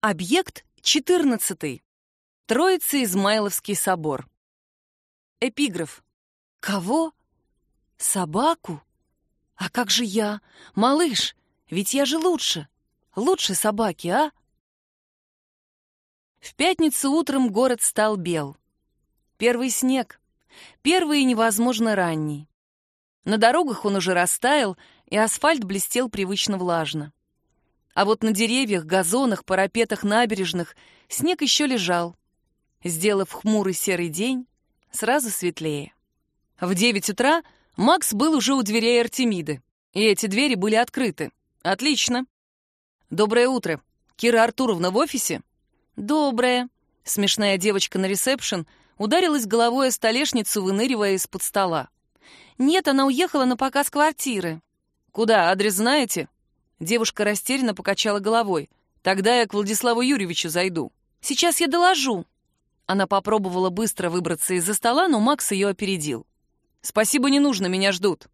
Объект 14. Троице-Измайловский собор. Эпиграф. Кого? Собаку? А как же я? Малыш, ведь я же лучше. Лучше собаки, а? В пятницу утром город стал бел. Первый снег. Первый и невозможно ранний. На дорогах он уже растаял, и асфальт блестел привычно влажно. А вот на деревьях, газонах, парапетах набережных снег еще лежал, сделав хмурый серый день сразу светлее. В девять утра Макс был уже у дверей Артемиды, и эти двери были открыты. Отлично. Доброе утро. Кира Артуровна в офисе? Доброе. Смешная девочка на ресепшн ударилась головой о столешницу, выныривая из-под стола. Нет, она уехала на показ квартиры. Куда, адрес знаете? Девушка растерянно покачала головой. «Тогда я к Владиславу Юрьевичу зайду. Сейчас я доложу». Она попробовала быстро выбраться из-за стола, но Макс ее опередил. «Спасибо, не нужно, меня ждут».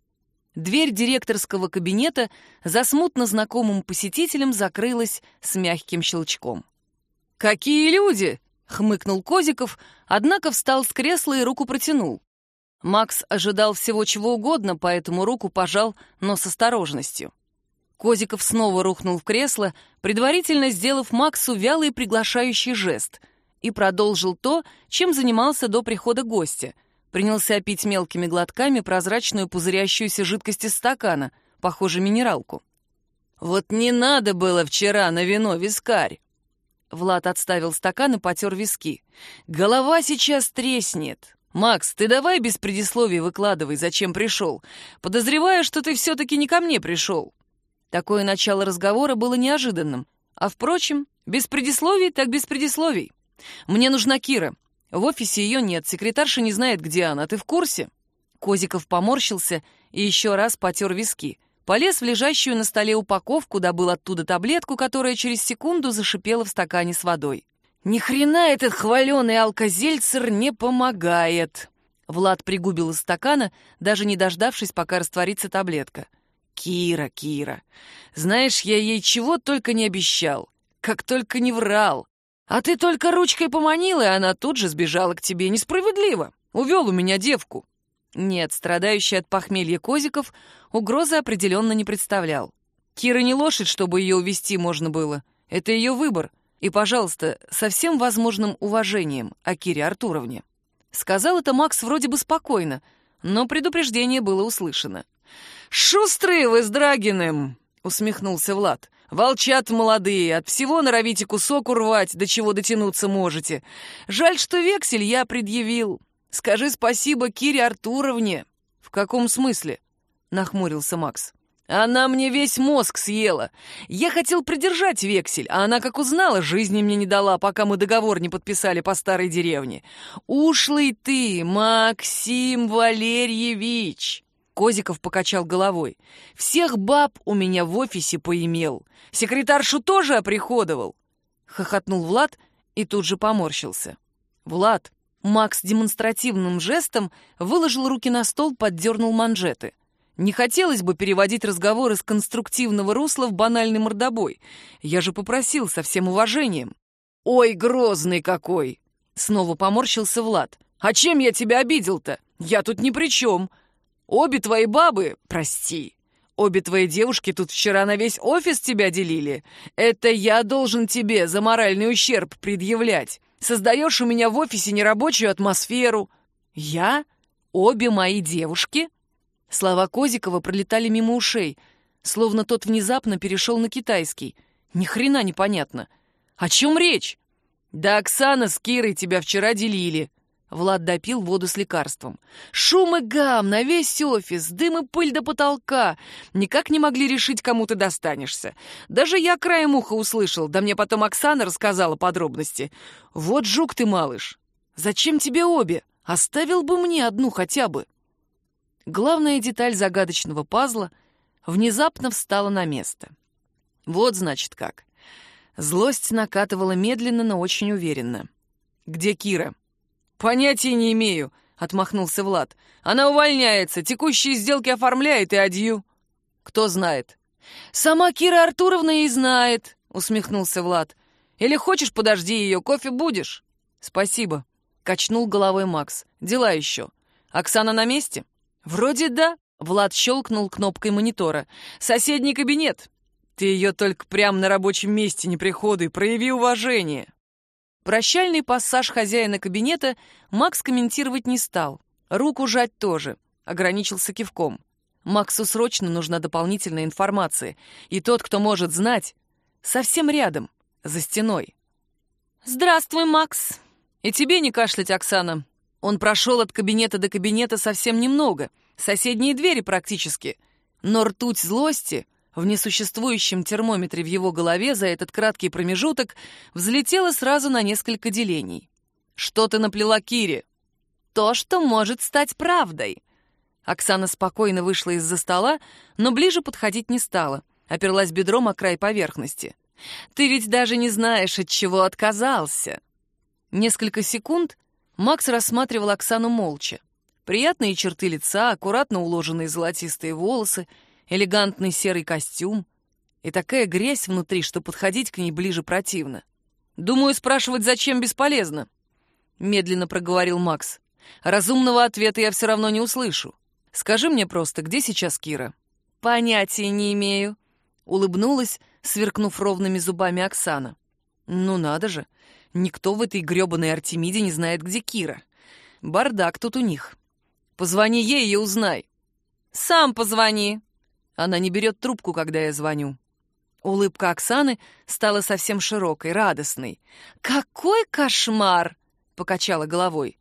Дверь директорского кабинета за смутно знакомым посетителем закрылась с мягким щелчком. «Какие люди!» — хмыкнул Козиков, однако встал с кресла и руку протянул. Макс ожидал всего чего угодно, поэтому руку пожал, но с осторожностью. Козиков снова рухнул в кресло, предварительно сделав Максу вялый приглашающий жест, и продолжил то, чем занимался до прихода гостя. Принялся пить мелкими глотками прозрачную пузырящуюся жидкость из стакана, похоже, минералку. «Вот не надо было вчера на вино вискарь!» Влад отставил стакан и потер виски. «Голова сейчас треснет. Макс, ты давай без предисловий выкладывай, зачем пришел. Подозреваю, что ты все-таки не ко мне пришел. Такое начало разговора было неожиданным. А, впрочем, без предисловий так без предисловий. «Мне нужна Кира. В офисе ее нет, секретарша не знает, где она. Ты в курсе?» Козиков поморщился и еще раз потер виски. Полез в лежащую на столе упаковку, добыл оттуда таблетку, которая через секунду зашипела в стакане с водой. «Ни хрена этот хваленый алкозельцер не помогает!» Влад пригубил из стакана, даже не дождавшись, пока растворится таблетка. Кира, Кира. Знаешь, я ей чего только не обещал, как только не врал. А ты только ручкой поманила, и она тут же сбежала к тебе. Несправедливо. Увел у меня девку. Нет, страдающий от похмелья Козиков угрозы определенно не представлял. Кира не лошадь, чтобы ее увести можно было. Это ее выбор. И, пожалуйста, со всем возможным уважением о Кире Артуровне. Сказал это Макс вроде бы спокойно, но предупреждение было услышано. «Шустрые вы с Драгиным!» — усмехнулся Влад. «Волчат молодые, от всего норовите кусок урвать, до чего дотянуться можете. Жаль, что вексель я предъявил. Скажи спасибо Кире Артуровне». «В каком смысле?» — нахмурился Макс. «Она мне весь мозг съела. Я хотел придержать вексель, а она, как узнала, жизни мне не дала, пока мы договор не подписали по старой деревне. Ушлый ты, Максим Валерьевич!» Козиков покачал головой. «Всех баб у меня в офисе поимел. Секретаршу тоже оприходовал!» Хохотнул Влад и тут же поморщился. «Влад!» Макс демонстративным жестом выложил руки на стол, поддернул манжеты. «Не хотелось бы переводить разговор из конструктивного русла в банальный мордобой. Я же попросил со всем уважением». «Ой, грозный какой!» Снова поморщился Влад. «А чем я тебя обидел-то? Я тут ни при чем!» Обе твои бабы, прости, обе твои девушки тут вчера на весь офис тебя делили. Это я должен тебе за моральный ущерб предъявлять. Создаешь у меня в офисе нерабочую атмосферу. Я? Обе мои девушки?» Слова Козикова пролетали мимо ушей, словно тот внезапно перешел на китайский. Ни хрена непонятно. О чем речь? Да Оксана с Кирой тебя вчера делили. Влад допил воду с лекарством. Шум и гам на весь офис, дым и пыль до потолка. Никак не могли решить, кому ты достанешься. Даже я краем уха услышал, да мне потом Оксана рассказала подробности. Вот жук ты, малыш. Зачем тебе обе? Оставил бы мне одну хотя бы. Главная деталь загадочного пазла внезапно встала на место. Вот, значит, как. Злость накатывала медленно, но очень уверенно. «Где Кира?» «Понятия не имею», — отмахнулся Влад. «Она увольняется, текущие сделки оформляет и адью». «Кто знает?» «Сама Кира Артуровна и знает», — усмехнулся Влад. Или хочешь, подожди ее, кофе будешь?» «Спасибо», — качнул головой Макс. «Дела еще. Оксана на месте?» «Вроде да», — Влад щелкнул кнопкой монитора. «Соседний кабинет. Ты ее только прямо на рабочем месте не приходи, прояви уважение». Прощальный пассаж хозяина кабинета Макс комментировать не стал. Руку жать тоже. Ограничился кивком. Максу срочно нужна дополнительная информация. И тот, кто может знать, совсем рядом, за стеной. «Здравствуй, Макс!» «И тебе не кашлять, Оксана!» Он прошел от кабинета до кабинета совсем немного, соседние двери практически. Но ртуть злости в несуществующем термометре в его голове за этот краткий промежуток взлетела сразу на несколько делений. «Что ты наплела Кире?» «То, что может стать правдой», Оксана спокойно вышла из-за стола, но ближе подходить не стала, оперлась бедром о край поверхности. «Ты ведь даже не знаешь, от чего отказался!» Несколько секунд Макс рассматривал Оксану молча. Приятные черты лица, аккуратно уложенные золотистые волосы, элегантный серый костюм и такая грязь внутри, что подходить к ней ближе противно. «Думаю, спрашивать, зачем, бесполезно», — медленно проговорил Макс. «Разумного ответа я все равно не услышу. Скажи мне просто, где сейчас Кира?» «Понятия не имею», — улыбнулась, сверкнув ровными зубами Оксана. «Ну надо же, никто в этой грёбаной Артемиде не знает, где Кира. Бардак тут у них. Позвони ей и узнай». «Сам позвони». Она не берет трубку, когда я звоню. Улыбка Оксаны стала совсем широкой, радостной. «Какой кошмар!» — покачала головой.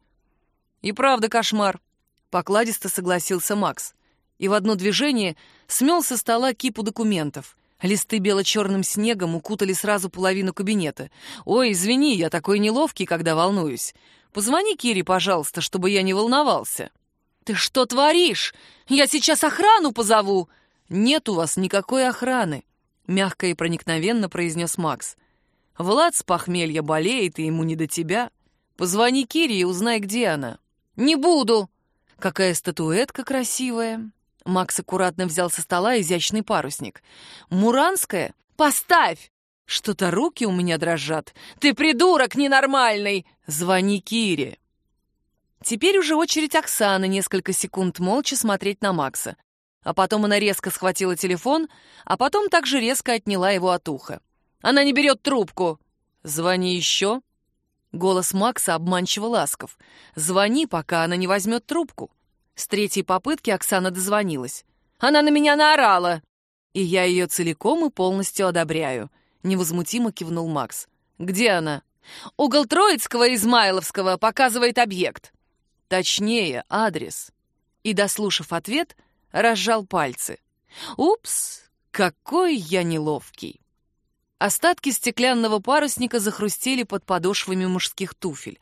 «И правда кошмар. Покладисто согласился Макс. И в одно движение смел со стола кипу документов. Листы бело-черным снегом укутали сразу половину кабинета. «Ой, извини, я такой неловкий, когда волнуюсь. Позвони Кире, пожалуйста, чтобы я не волновался». «Ты что творишь? Я сейчас охрану позову!» «Нет у вас никакой охраны», — мягко и проникновенно произнес Макс. «Влад с похмелья болеет, и ему не до тебя. Позвони Кире и узнай, где она». «Не буду!» Какая статуэтка красивая. Макс аккуратно взял со стола изящный парусник. Муранская? Поставь! Что-то руки у меня дрожат. Ты придурок ненормальный! Звони Кире. Теперь уже очередь Оксаны несколько секунд молча смотреть на Макса. А потом она резко схватила телефон, а потом также резко отняла его от уха. Она не берет трубку. Звони еще. Голос Макса обманчиво ласков. «Звони, пока она не возьмет трубку». С третьей попытки Оксана дозвонилась. «Она на меня наорала!» «И я ее целиком и полностью одобряю», — невозмутимо кивнул Макс. «Где она?» «Угол Троицкого и Измайловского показывает объект». «Точнее, адрес». И, дослушав ответ, разжал пальцы. «Упс, какой я неловкий!» Остатки стеклянного парусника захрустели под подошвами мужских туфель.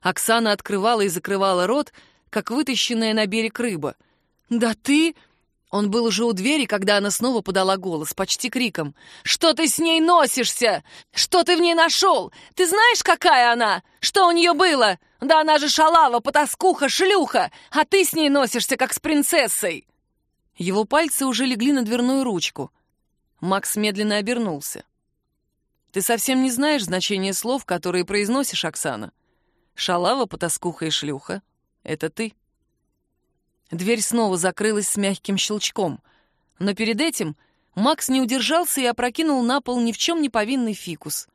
Оксана открывала и закрывала рот, как вытащенная на берег рыба. «Да ты...» Он был уже у двери, когда она снова подала голос, почти криком. «Что ты с ней носишься? Что ты в ней нашел? Ты знаешь, какая она? Что у нее было? Да она же шалава, потаскуха, шлюха, а ты с ней носишься, как с принцессой!» Его пальцы уже легли на дверную ручку. Макс медленно обернулся. Ты совсем не знаешь значение слов, которые произносишь, Оксана. Шалава, потаскуха и шлюха — это ты. Дверь снова закрылась с мягким щелчком. Но перед этим Макс не удержался и опрокинул на пол ни в чем не повинный фикус.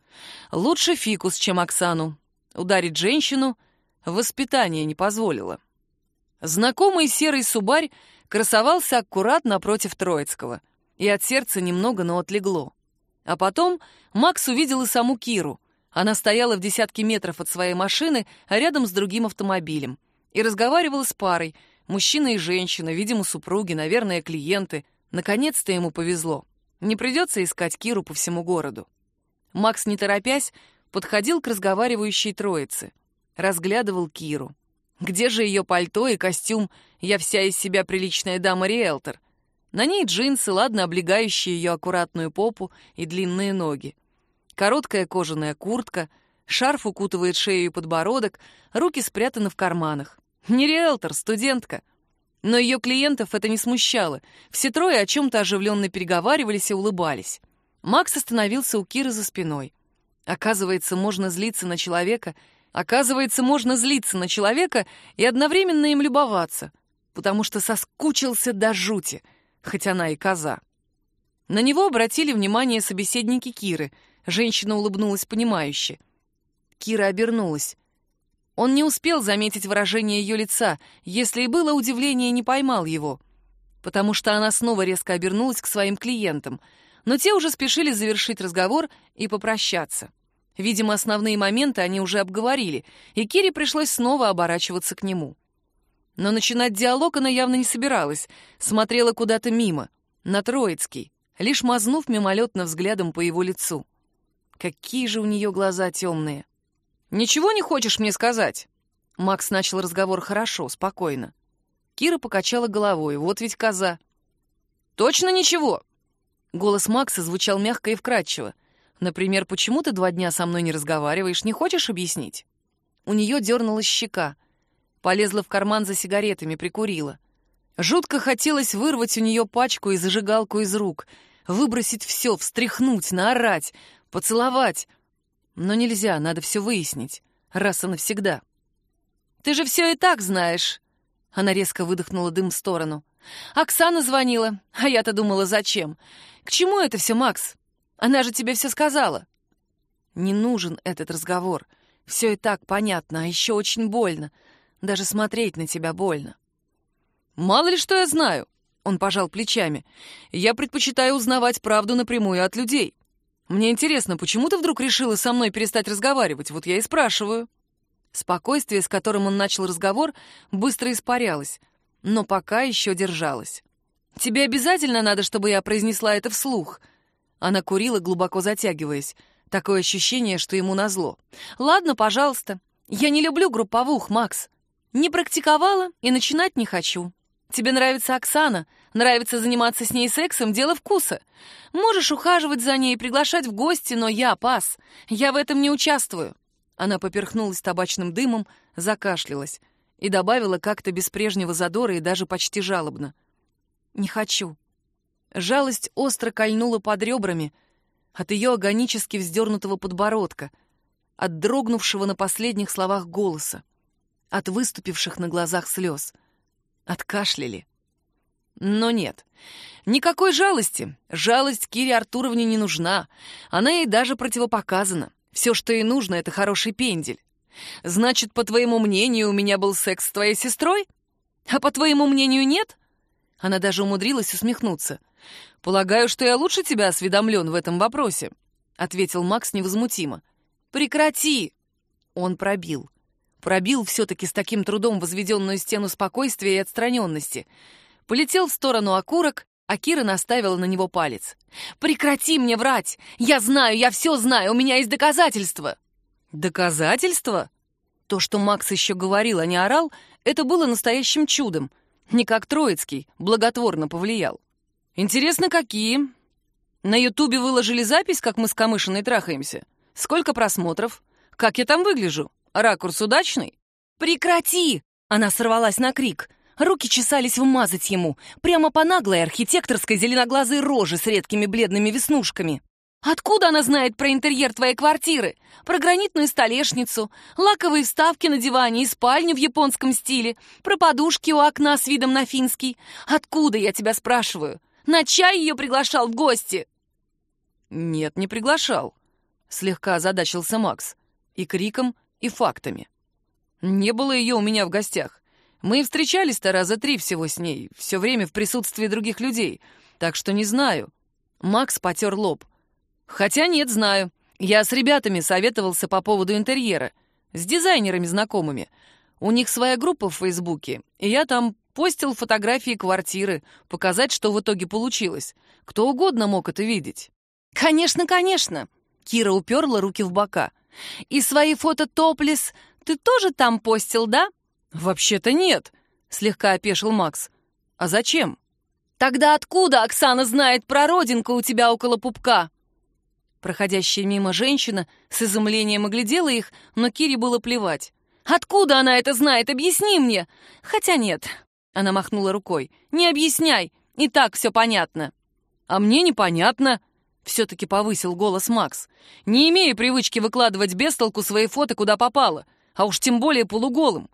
Лучше фикус, чем Оксану. Ударить женщину воспитание не позволило. Знакомый серый субарь красовался аккуратно напротив Троицкого, и от сердца немного, но отлегло. А потом Макс увидел и саму Киру. Она стояла в десятке метров от своей машины, а рядом с другим автомобилем. И разговаривала с парой. Мужчина и женщина, видимо, супруги, наверное, клиенты. Наконец-то ему повезло. Не придется искать Киру по всему городу. Макс, не торопясь, подходил к разговаривающей троице. Разглядывал Киру. Где же ее пальто и костюм «Я вся из себя приличная дама-риэлтор»? На ней джинсы, ладно облегающие ее аккуратную попу и длинные ноги. Короткая кожаная куртка, шарф укутывает шею и подбородок, руки спрятаны в карманах. Не риэлтор, студентка. Но ее клиентов это не смущало. Все трое о чем-то оживленно переговаривались и улыбались. Макс остановился у Киры за спиной. Оказывается, можно злиться на человека, оказывается, можно злиться на человека и одновременно им любоваться, потому что соскучился до жути, хоть она и коза. На него обратили внимание собеседники Киры. Женщина улыбнулась понимающе. Кира обернулась. Он не успел заметить выражение ее лица, если и было удивление, не поймал его, потому что она снова резко обернулась к своим клиентам — но те уже спешили завершить разговор и попрощаться. Видимо, основные моменты они уже обговорили, и Кире пришлось снова оборачиваться к нему. Но начинать диалог она явно не собиралась, смотрела куда-то мимо, на Троицкий, лишь мазнув мимолетно взглядом по его лицу. Какие же у нее глаза темные. «Ничего не хочешь мне сказать?» Макс начал разговор хорошо, спокойно. Кира покачала головой, вот ведь коза. «Точно ничего?» Голос Макса звучал мягко и вкрадчиво. Например, почему ты два дня со мной не разговариваешь, не хочешь объяснить? У нее дернулась щека. Полезла в карман за сигаретами, прикурила. Жутко хотелось вырвать у нее пачку и зажигалку из рук, выбросить все, встряхнуть, наорать, поцеловать. Но нельзя, надо все выяснить, раз и навсегда. «Ты же все и так знаешь!» Она резко выдохнула дым в сторону. «Оксана звонила, а я-то думала, зачем? К чему это все, Макс? Она же тебе все сказала. Не нужен этот разговор. Все и так понятно, а еще очень больно. Даже смотреть на тебя больно. Мало ли что я знаю. Он пожал плечами. Я предпочитаю узнавать правду напрямую от людей. Мне интересно, почему ты вдруг решила со мной перестать разговаривать? Вот я и спрашиваю. Спокойствие, с которым он начал разговор, быстро испарялось, но пока еще держалось. Тебе обязательно надо, чтобы я произнесла это вслух?» Она курила, глубоко затягиваясь. Такое ощущение, что ему назло. «Ладно, пожалуйста. Я не люблю групповух, Макс. Не практиковала и начинать не хочу. Тебе нравится Оксана, нравится заниматься с ней сексом, дело вкуса. Можешь ухаживать за ней, приглашать в гости, но я пас. Я в этом не участвую». Она поперхнулась табачным дымом, закашлялась и добавила как-то без прежнего задора и даже почти жалобно. Не хочу. Жалость остро кольнула под ребрами от ее агонически вздернутого подбородка, от дрогнувшего на последних словах голоса, от выступивших на глазах слез. Откашляли. Но нет, никакой жалости. Жалость Кире Артуровне не нужна. Она ей даже противопоказана. Все, что ей нужно, — это хороший пендель. Значит, по твоему мнению, у меня был секс с твоей сестрой? А по твоему мнению, нет? Она даже умудрилась усмехнуться. «Полагаю, что я лучше тебя осведомлен в этом вопросе», — ответил Макс невозмутимо. «Прекрати!» Он пробил. Пробил все-таки с таким трудом возведенную стену спокойствия и отстраненности. Полетел в сторону окурок, а Кира наставила на него палец. «Прекрати мне врать! Я знаю, я все знаю, у меня есть доказательства!» «Доказательства?» То, что Макс еще говорил, а не орал, это было настоящим чудом — не как Троицкий, благотворно повлиял. Интересно, какие? На Ютубе выложили запись, как мы с Камышиной трахаемся. Сколько просмотров? Как я там выгляжу? Ракурс удачный? Прекрати! Она сорвалась на крик. Руки чесались вмазать ему, прямо по наглой архитекторской зеленоглазой роже с редкими бледными веснушками. Откуда она знает про интерьер твоей квартиры? Про гранитную столешницу, лаковые вставки на диване и спальню в японском стиле, про подушки у окна с видом на финский? Откуда, я тебя спрашиваю? На чай ее приглашал в гости?» «Нет, не приглашал», — слегка озадачился Макс. И криком, и фактами. «Не было ее у меня в гостях. Мы встречались-то раза три всего с ней, все время в присутствии других людей, так что не знаю». Макс потер лоб. Хотя нет, знаю. Я с ребятами советовался по поводу интерьера. С дизайнерами знакомыми. У них своя группа в Фейсбуке, и я там постил фотографии квартиры, показать, что в итоге получилось. Кто угодно мог это видеть. «Конечно, конечно!» Кира уперла руки в бока. «И свои фото топлес ты тоже там постил, да?» «Вообще-то нет», — слегка опешил Макс. «А зачем?» «Тогда откуда Оксана знает про родинку у тебя около пупка?» Проходящая мимо женщина с изумлением оглядела их, но Кире было плевать. «Откуда она это знает? Объясни мне!» «Хотя нет», — она махнула рукой. «Не объясняй, и так все понятно». «А мне непонятно». Все-таки повысил голос Макс. «Не имею привычки выкладывать без толку свои фото куда попало, а уж тем более полуголым.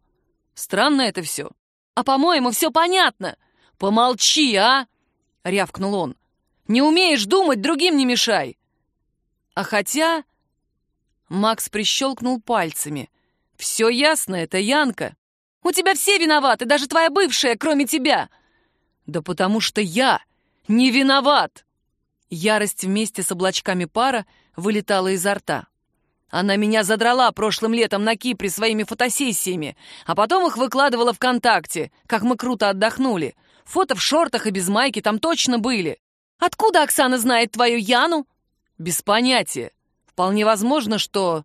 Странно это все. А, по-моему, все понятно. Помолчи, а!» — рявкнул он. «Не умеешь думать, другим не мешай!» А хотя... Макс прищелкнул пальцами. «Все ясно, это Янка. У тебя все виноваты, даже твоя бывшая, кроме тебя!» «Да потому что я не виноват!» Ярость вместе с облачками пара вылетала изо рта. Она меня задрала прошлым летом на Кипре своими фотосессиями, а потом их выкладывала ВКонтакте, как мы круто отдохнули. Фото в шортах и без майки там точно были. Откуда Оксана знает твою Яну? Без понятия. Вполне возможно, что...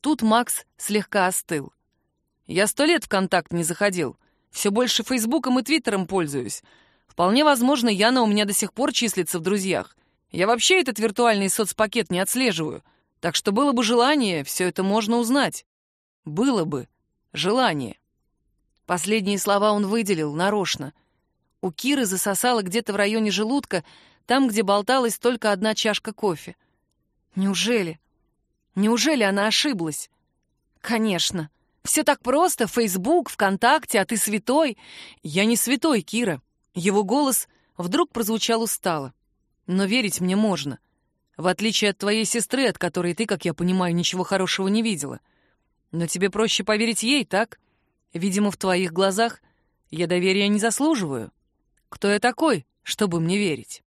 Тут Макс слегка остыл. Я сто лет в контакт не заходил. Все больше Фейсбуком и Твиттером пользуюсь. Вполне возможно, Яна у меня до сих пор числится в друзьях. Я вообще этот виртуальный соцпакет не отслеживаю. Так что было бы желание, все это можно узнать. Было бы желание. Последние слова он выделил нарочно. У Киры засосало где-то в районе желудка, там, где болталась только одна чашка кофе. Неужели? Неужели она ошиблась? Конечно. Все так просто. Фейсбук, ВКонтакте, а ты святой. Я не святой, Кира. Его голос вдруг прозвучал устало. Но верить мне можно. В отличие от твоей сестры, от которой ты, как я понимаю, ничего хорошего не видела. Но тебе проще поверить ей, так? Видимо, в твоих глазах я доверия не заслуживаю. Кто я такой, чтобы мне верить?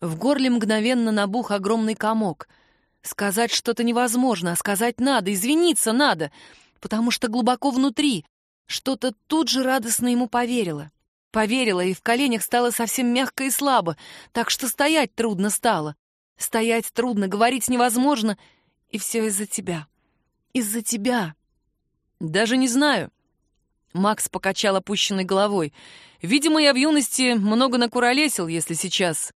В горле мгновенно набух огромный комок. Сказать что-то невозможно, а сказать надо, извиниться надо, потому что глубоко внутри что-то тут же радостно ему поверило. Поверила, и в коленях стало совсем мягко и слабо, так что стоять трудно стало. Стоять трудно, говорить невозможно, и все из-за тебя. Из-за тебя. Даже не знаю. Макс покачал опущенной головой. Видимо, я в юности много накуролесил, если сейчас.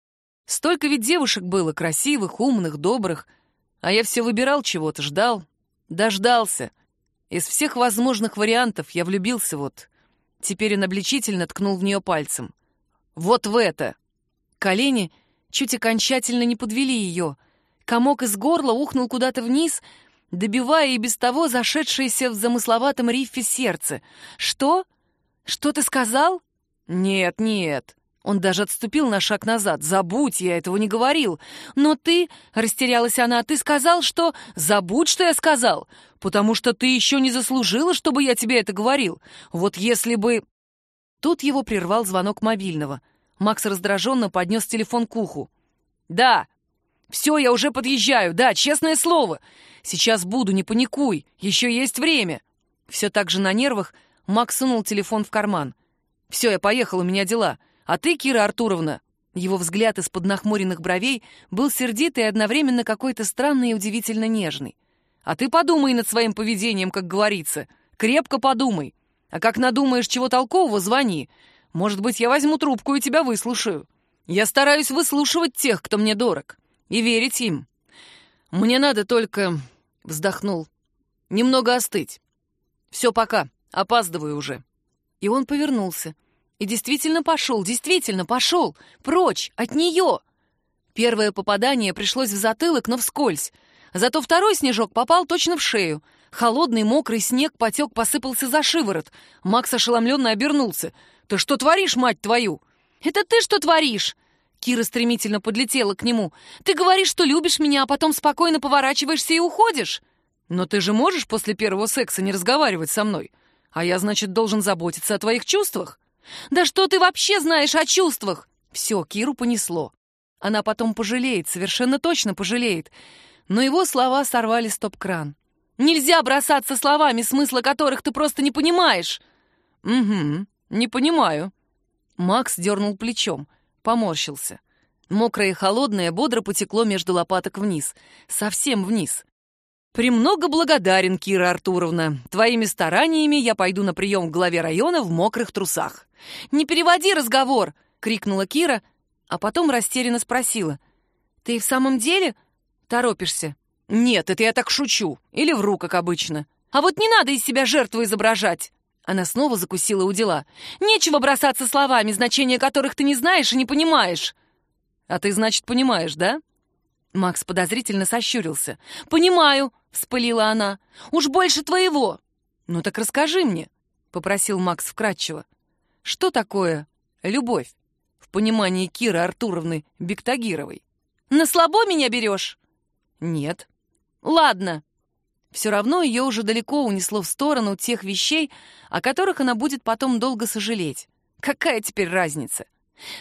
Столько ведь девушек было, красивых, умных, добрых. А я все выбирал чего-то, ждал. Дождался. Из всех возможных вариантов я влюбился вот Теперь он обличительно ткнул в нее пальцем. «Вот в это!» Колени чуть окончательно не подвели ее. Комок из горла ухнул куда-то вниз, добивая и без того зашедшееся в замысловатом рифе сердце. «Что? Что ты сказал?» «Нет, нет». Он даже отступил на шаг назад. «Забудь, я этого не говорил». «Но ты...» — растерялась она. «Ты сказал, что...» «Забудь, что я сказал потому что ты еще не заслужила, чтобы я тебе это говорил. Вот если бы...» Тут его прервал звонок мобильного. Макс раздраженно поднес телефон к уху. «Да, все, я уже подъезжаю, да, честное слово. Сейчас буду, не паникуй, еще есть время». Все так же на нервах Макс сунул телефон в карман. «Все, я поехал, у меня дела. А ты, Кира Артуровна...» Его взгляд из-под нахмуренных бровей был сердитый и одновременно какой-то странный и удивительно нежный. А ты подумай над своим поведением, как говорится. Крепко подумай. А как надумаешь чего толкового, звони. Может быть, я возьму трубку и тебя выслушаю. Я стараюсь выслушивать тех, кто мне дорог, и верить им. Мне надо только...» — вздохнул. «Немного остыть. Все, пока. Опаздываю уже». И он повернулся. И действительно пошел, действительно пошел. Прочь, от нее. Первое попадание пришлось в затылок, но вскользь. Зато второй снежок попал точно в шею. Холодный, мокрый снег потек, посыпался за шиворот. Макс ошеломленно обернулся. «Ты что творишь, мать твою?» «Это ты что творишь?» Кира стремительно подлетела к нему. «Ты говоришь, что любишь меня, а потом спокойно поворачиваешься и уходишь?» «Но ты же можешь после первого секса не разговаривать со мной? А я, значит, должен заботиться о твоих чувствах?» «Да что ты вообще знаешь о чувствах?» Все, Киру понесло. Она потом пожалеет, совершенно точно пожалеет но его слова сорвали стоп-кран. «Нельзя бросаться словами, смысла которых ты просто не понимаешь!» «Угу, не понимаю». Макс дернул плечом, поморщился. Мокрое и холодное бодро потекло между лопаток вниз, совсем вниз. «Премного благодарен, Кира Артуровна. Твоими стараниями я пойду на прием в главе района в мокрых трусах». «Не переводи разговор!» — крикнула Кира, а потом растерянно спросила. «Ты в самом деле Торопишься. Нет, это я так шучу. Или вру, как обычно. А вот не надо из себя жертву изображать. Она снова закусила у дела. Нечего бросаться словами, значения которых ты не знаешь и не понимаешь. А ты, значит, понимаешь, да? Макс подозрительно сощурился. «Понимаю», — вспылила она. «Уж больше твоего». «Ну так расскажи мне», — попросил Макс вкратчиво. «Что такое любовь в понимании Киры Артуровны Бектагировой?» «На слабо меня берешь?» «Нет». «Ладно». Все равно ее уже далеко унесло в сторону тех вещей, о которых она будет потом долго сожалеть. Какая теперь разница?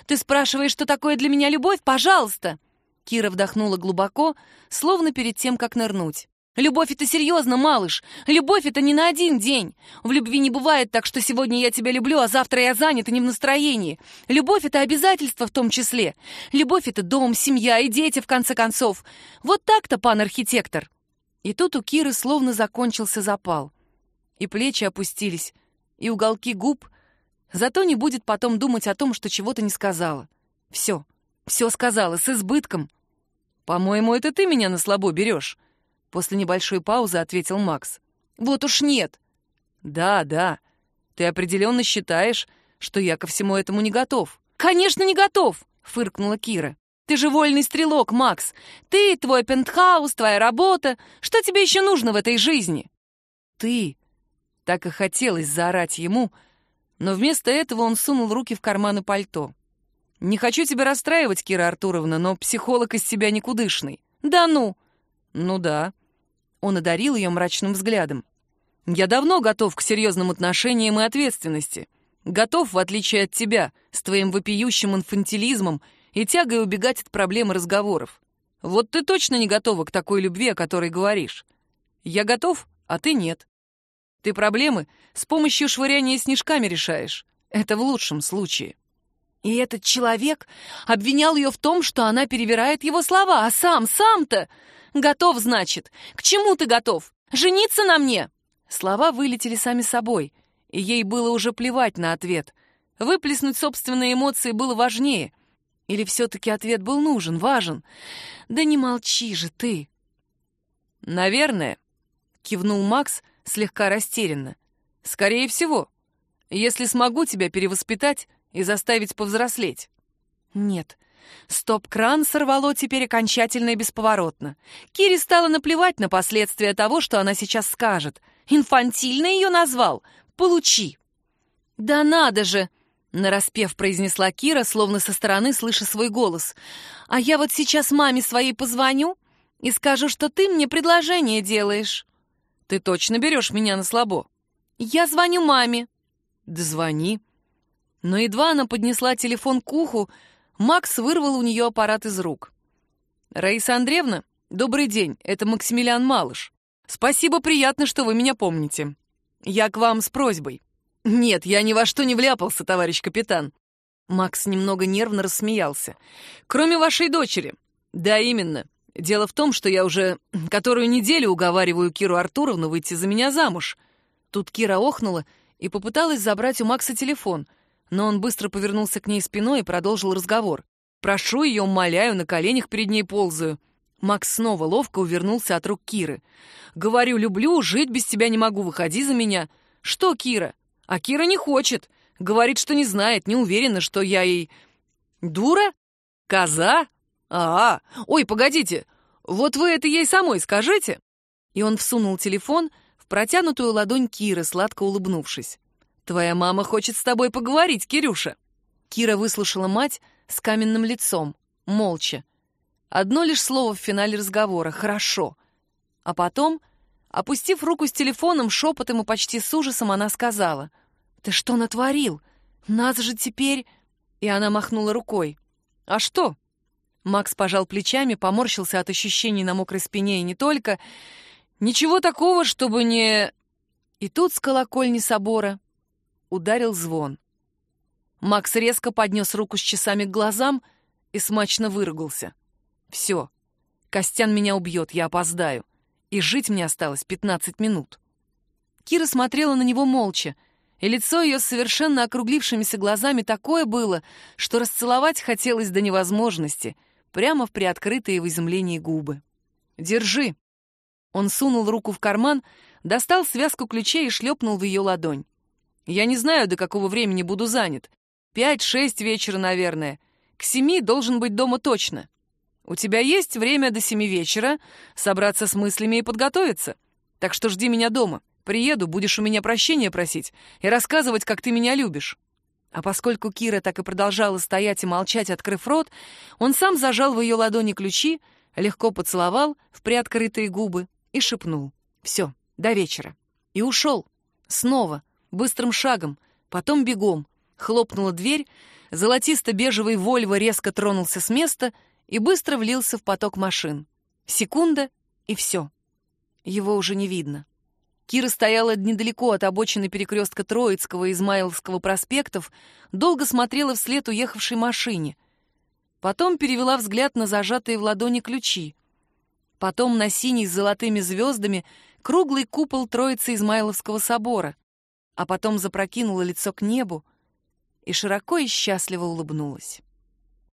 «Ты спрашиваешь, что такое для меня любовь? Пожалуйста!» Кира вдохнула глубоко, словно перед тем, как нырнуть. «Любовь — это серьезно, малыш! Любовь — это не на один день! В любви не бывает так, что сегодня я тебя люблю, а завтра я занят и не в настроении. Любовь — это обязательство в том числе. Любовь — это дом, семья и дети, в конце концов. Вот так-то, пан архитектор!» И тут у Киры словно закончился запал. И плечи опустились, и уголки губ. Зато не будет потом думать о том, что чего-то не сказала. Все, все сказала, с избытком. «По-моему, это ты меня на слабо берешь», — после небольшой паузы ответил Макс. «Вот уж нет». «Да, да. Ты определенно считаешь, что я ко всему этому не готов». «Конечно, не готов!» — фыркнула Кира. «Ты же вольный стрелок, Макс. Ты, твой пентхаус, твоя работа. Что тебе еще нужно в этой жизни?» «Ты!» Так и хотелось заорать ему, но вместо этого он сунул руки в карманы пальто. «Не хочу тебя расстраивать, Кира Артуровна, но психолог из себя никудышный». «Да ну!» «Ну да». Он одарил ее мрачным взглядом. «Я давно готов к серьезным отношениям и ответственности. Готов, в отличие от тебя, с твоим вопиющим инфантилизмом и тягой убегать от проблем и разговоров. Вот ты точно не готова к такой любви, о которой говоришь. Я готов, а ты нет. Ты проблемы с помощью швыряния снежками решаешь. Это в лучшем случае». И этот человек обвинял ее в том, что она перевирает его слова, а сам, сам-то... Готов, значит. К чему ты готов? Жениться на мне? Слова вылетели сами собой, и ей было уже плевать на ответ. Выплеснуть собственные эмоции было важнее. Или все-таки ответ был нужен, важен? Да не молчи же ты. Наверное, кивнул Макс слегка растерянно. Скорее всего. Если смогу тебя перевоспитать, и заставить повзрослеть. Нет, стоп-кран сорвало теперь окончательно и бесповоротно. Кире стало наплевать на последствия того, что она сейчас скажет. Инфантильно ее назвал. Получи. Да надо же! Нараспев произнесла Кира, словно со стороны слыша свой голос. «А я вот сейчас маме своей позвоню и скажу, что ты мне предложение делаешь». «Ты точно берешь меня на слабо?» «Я звоню маме». «Да звони», но едва она поднесла телефон к уху, Макс вырвал у нее аппарат из рук. «Раиса Андреевна, добрый день, это Максимилиан Малыш. Спасибо, приятно, что вы меня помните. Я к вам с просьбой». «Нет, я ни во что не вляпался, товарищ капитан». Макс немного нервно рассмеялся. «Кроме вашей дочери». «Да, именно. Дело в том, что я уже которую неделю уговариваю Киру Артуровну выйти за меня замуж». Тут Кира охнула и попыталась забрать у Макса телефон — но он быстро повернулся к ней спиной и продолжил разговор. «Прошу ее, умоляю, на коленях перед ней ползаю». Макс снова ловко увернулся от рук Киры. «Говорю, люблю, жить без тебя не могу, выходи за меня». «Что, Кира?» «А Кира не хочет. Говорит, что не знает, не уверена, что я ей...» «Дура? Коза? А, -а. ой, погодите, вот вы это ей самой скажите». И он всунул телефон в протянутую ладонь Киры, сладко улыбнувшись. «Твоя мама хочет с тобой поговорить, Кирюша!» Кира выслушала мать с каменным лицом, молча. Одно лишь слово в финале разговора «хорошо». А потом, опустив руку с телефоном, шепотом и почти с ужасом, она сказала «Ты что натворил? Нас же теперь...» И она махнула рукой. «А что?» Макс пожал плечами, поморщился от ощущений на мокрой спине и не только. «Ничего такого, чтобы не...» И тут с колокольни собора ударил звон. Макс резко поднес руку с часами к глазам и смачно выругался. «Все, Костян меня убьет, я опоздаю, и жить мне осталось пятнадцать минут». Кира смотрела на него молча, и лицо ее с совершенно округлившимися глазами такое было, что расцеловать хотелось до невозможности, прямо в приоткрытые в изумлении губы. «Держи!» Он сунул руку в карман, достал связку ключей и шлепнул в ее ладонь. Я не знаю, до какого времени буду занят. Пять-шесть вечера, наверное. К семи должен быть дома точно. У тебя есть время до семи вечера собраться с мыслями и подготовиться. Так что жди меня дома. Приеду, будешь у меня прощения просить и рассказывать, как ты меня любишь». А поскольку Кира так и продолжала стоять и молчать, открыв рот, он сам зажал в ее ладони ключи, легко поцеловал в приоткрытые губы и шепнул «Все, до вечера». И ушел. Снова, быстрым шагом, потом бегом. Хлопнула дверь, золотисто-бежевый Вольво резко тронулся с места и быстро влился в поток машин. Секунда — и все. Его уже не видно. Кира стояла недалеко от обочины перекрестка Троицкого и Измайловского проспектов, долго смотрела вслед уехавшей машине. Потом перевела взгляд на зажатые в ладони ключи. Потом на синий с золотыми звездами круглый купол Троицы Измайловского собора. А потом запрокинула лицо к небу и широко и счастливо улыбнулась.